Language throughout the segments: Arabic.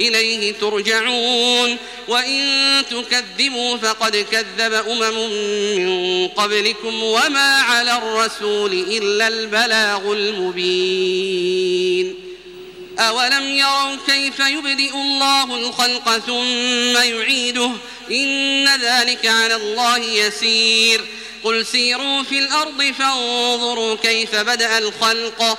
إليه ترجعون. وإن تكذبوا فقد كذب أمم من قبلكم وما على الرسول إلا البلاغ المبين. أولم يروا كيف يبدئ الله الخلق ثم يعيده؟ إن ذلك على الله يسير. قل سيروا في الأرض فانظروا كيف بدأ الخلق.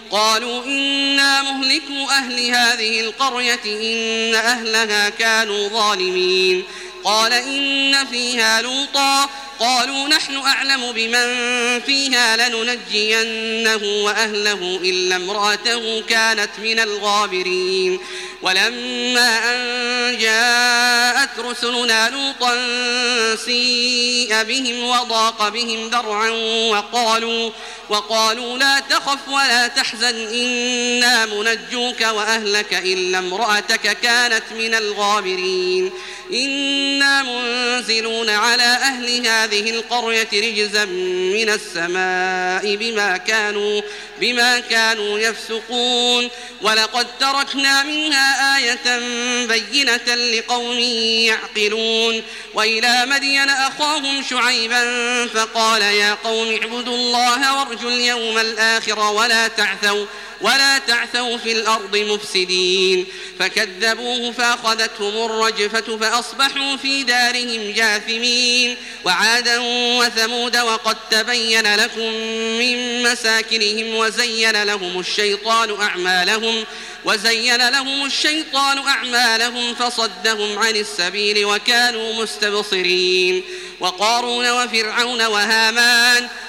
قالوا إنا مهلكوا أهل هذه القرية إن أهلها كانوا ظالمين. قال إن فيها لوطا. قالوا نحن أعلم بمن فيها لننجينه وأهله إلا امرأته كانت من الغابرين. ولما أن جاءت رسلنا لوطا سيء بهم وضاق بهم ذرعا وقالوا وقالوا لا تخف ولا تحزن إنا منجوك وأهلك إلا امرأتك كانت من الغابرين. إنا منزلون على أهل هذه القرية رجزا من السماء بما كانوا بما كانوا يفسقون. ولقد تركنا منها آية بينة لقوم يعقلون. وإلى مدين أخاهم شعيبا فقال يا قوم اعبدوا الله وارجوا اليوم الآخر ولا تعثوا ولا تعثوا في الأرض مفسدين. فكذبوه فأخذتهم الرجفة فأصبحوا في دارهم جاثمين. وعادا وثمود وقد تبين لكم من مساكنهم وزين لهم الشيطان أعمالهم وزين لهم الشيطان أعمالهم فصدهم عن السبيل وكانوا مستبصرين. وقارون وفرعون وهامان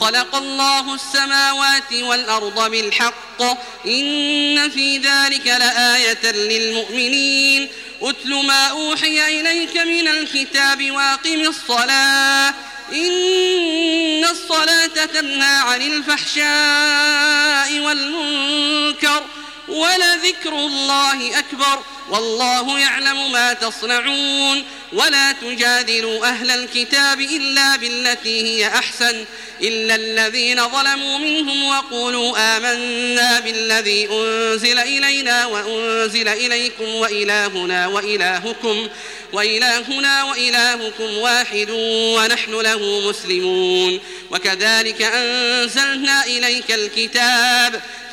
خلق الله السماوات والأرض بالحق. إن في ذلك لآية للمؤمنين. أتل ما أوحي إليك من الكتاب وأقم الصلاة. إن الصلاة تنهى عن الفحشاء والمنكر. ولذكر الله أكبر. والله يعلم ما تصنعون ولا تجادلوا أهل الكتاب إلا بالتي هي أحسن إلا الذين ظلموا منهم وقولوا آمنا بالذي أنزل إلينا وأنزل إليكم وإلهنا وإلهكم وإلهنا وإلهكم واحد ونحن له مسلمون وكذلك أنزلنا إليك الكتاب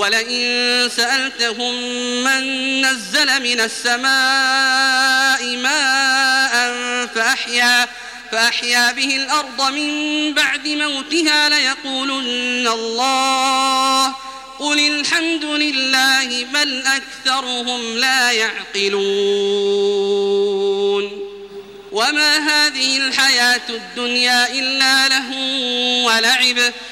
ولئن سألتهم من نزل من السماء ماء فأحيا فأحيا به الأرض من بعد موتها ليقولن الله قل الحمد لله بل أكثرهم لا يعقلون. وما هذه الحياة الدنيا إلا له ولعب